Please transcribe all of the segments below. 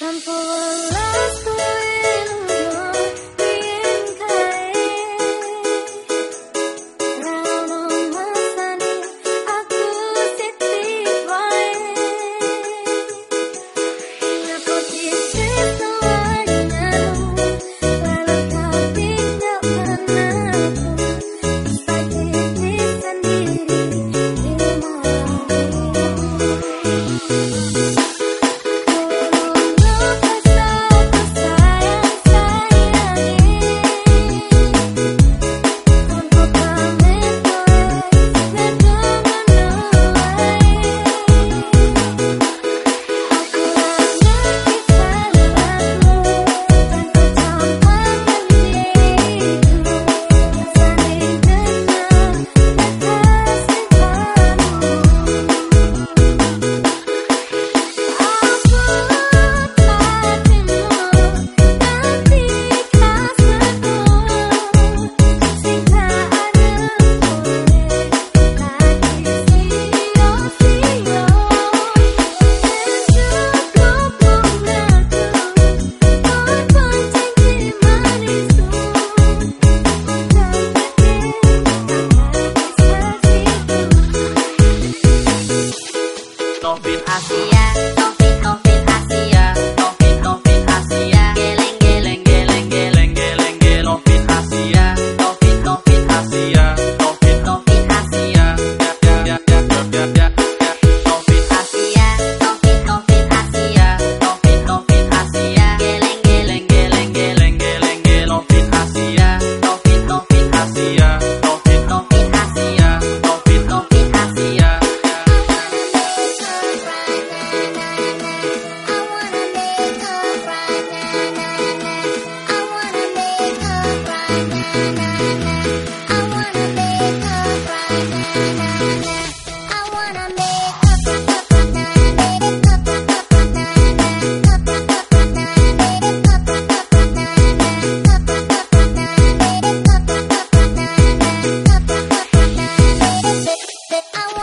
Time for last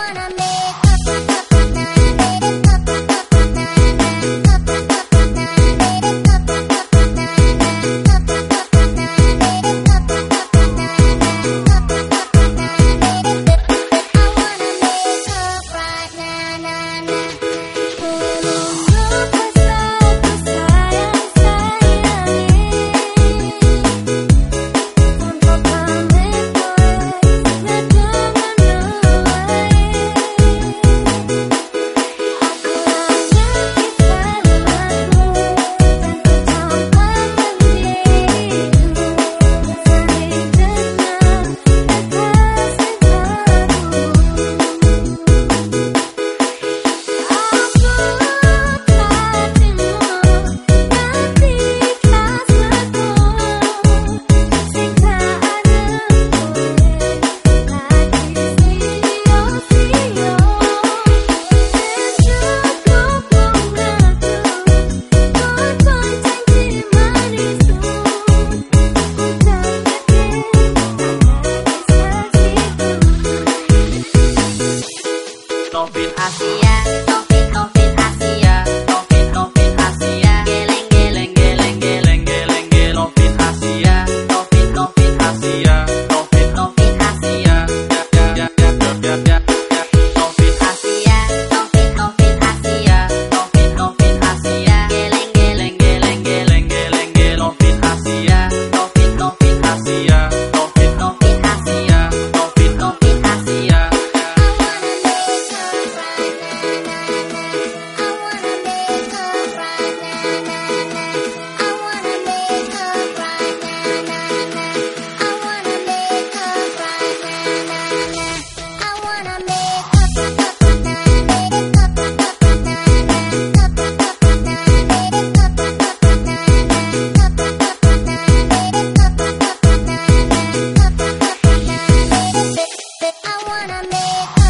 Wanna wanna make